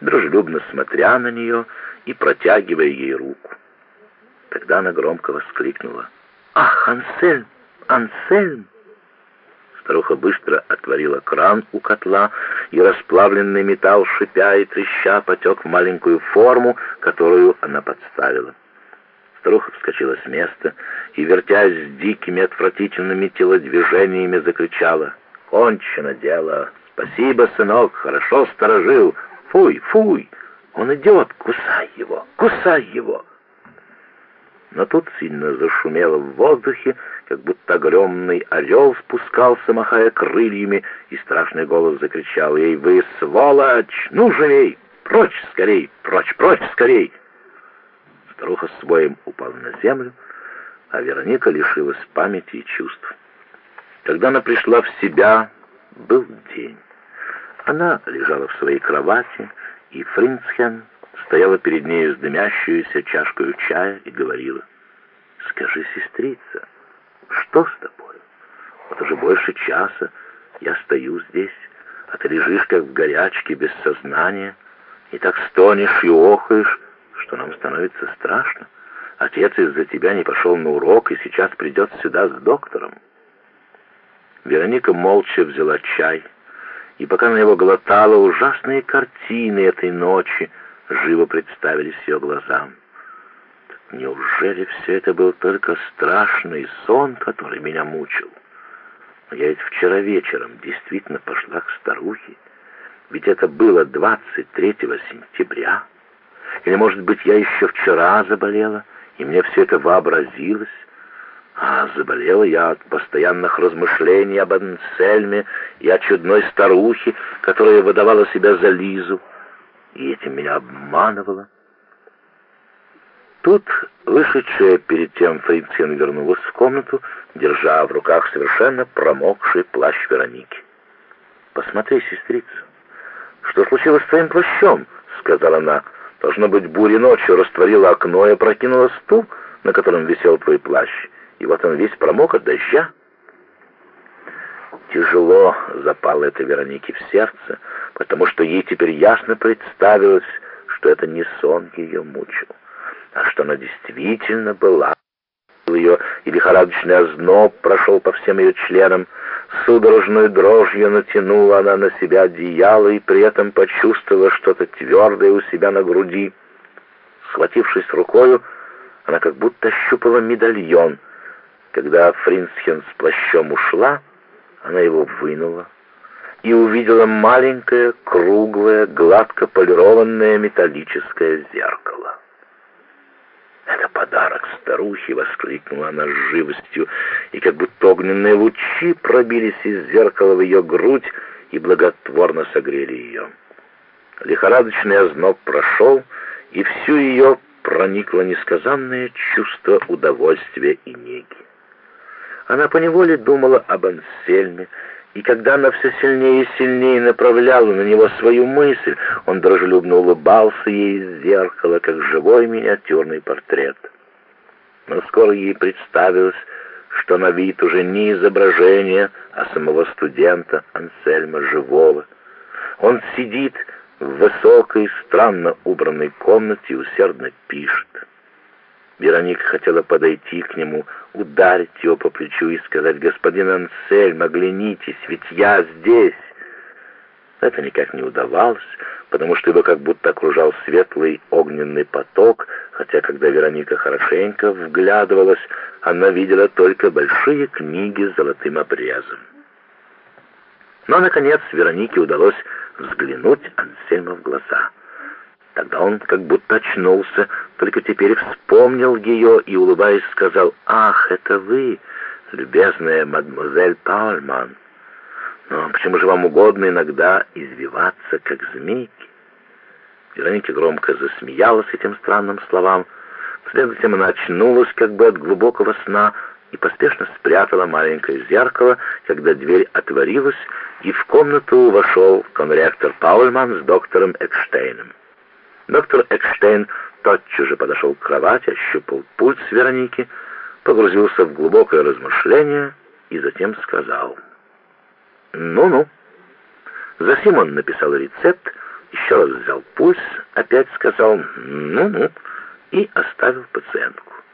дружелюбно смотря на нее и протягивая ей руку. Тогда она громко воскликнула. «Ах, Ансельм! Ансельм!» Старуха быстро отворила кран у котла, и расплавленный металл, шипя и треща, потек в маленькую форму, которую она подставила. Старуха вскочила с места и, вертясь с дикими отвратительными телодвижениями, закричала. «Кончено дело! Спасибо, сынок, хорошо сторожил! Фуй, фуй! Он идет! Кусай его! Кусай его!» Но тут сильно зашумело в воздухе, как будто огромный орел спускался, махая крыльями, и страшный голос закричал ей «Вы сволочь! Ну, живей! Прочь скорей! Прочь, прочь скорей!» Старуха с своим упала на землю, а Вероника лишилась памяти и чувств. Когда она пришла в себя, был день. Она лежала в своей кровати, и Фринцхен стояла перед нею с дымящуюся чашкой чая и говорила, «Скажи, сестрица, что с тобой? Вот уже больше часа я стою здесь, а ты лежишь как в горячке, без сознания, и так стонешь и охаешь, что нам становится страшно. Отец из-за тебя не пошел на урок и сейчас придет сюда с доктором». Вероника молча взяла чай, и пока на него глотала, ужасные картины этой ночи живо представились ее глазам. Неужели все это был только страшный сон, который меня мучил? Но я ведь вчера вечером действительно пошла к старухе. Ведь это было 23 сентября. Или, может быть, я еще вчера заболела, и мне все это вообразилось. А заболела я от постоянных размышлений об Ансельме и о чудной старухе, которая выдавала себя за Лизу, и этим меня обманывала. Тут вышедшая перед тем Фрицин вернулась в комнату, держа в руках совершенно промокший плащ Вероники. «Посмотри, сестрица, что случилось с твоим плащом?» — сказала она. «Должно быть, буря ночью растворила окно и опрокинула стул, на котором висел твой плащ, и вот он весь промок от дождя». Тяжело запало это Веронике в сердце, потому что ей теперь ясно представилось, что это не сон ее мучил а что она действительно была. Ее и лихорадочный озноб прошел по всем ее членам, судорожную дрожью натянула она на себя одеяло и при этом почувствовала что-то твердое у себя на груди. Схватившись рукою, она как будто ощупала медальон. Когда Фринсхен с плащом ушла, она его вынула и увидела маленькое, круглое, гладко полированное металлическое зеркало. «Это подарок старухи!» — воскликнула она с живостью, и как будто огненные лучи пробились из зеркала в ее грудь и благотворно согрели ее. Лихорадочный озноб прошел, и всю ее проникло несказанное чувство удовольствия и неги. Она поневоле думала об Ансельме, и когда она все сильнее и сильнее направляла на него свою мысль, он дружелюбно улыбался ей из зеркала, как живой миниатюрный портрет. Но скоро ей представилось, что на вид уже не изображение, а самого студента Ансельма живого. Он сидит в высокой, странно убранной комнате и усердно пишет. Вероника хотела подойти к нему, ударить его по плечу и сказать, «Господин Ансельм, оглянитесь, ведь я здесь!» Это никак не удавалось, потому что его как будто окружал светлый огненный поток, хотя когда Вероника хорошенько вглядывалась, она видела только большие книги с золотым обрезом. Но, наконец, Веронике удалось взглянуть Ансельму в глаза — Тогда он как будто очнулся, только теперь вспомнил ее и, улыбаясь, сказал, «Ах, это вы, любезная мадемуазель Паульман. Но почему же вам угодно иногда извиваться, как змейки?» Вероника громко засмеялась этим странным словам. Затем она очнулась как бы от глубокого сна и поспешно спрятала маленькое зеркало, когда дверь отворилась, и в комнату вошел конректор Паульман с доктором Экштейном. Доктор Экштейн тотчас же подошел к кровати, ощупал пульс Вероники, погрузился в глубокое размышление и затем сказал «Ну-ну». Затем он написал рецепт, еще раз взял пульс, опять сказал «ну-ну» и оставил пациентку.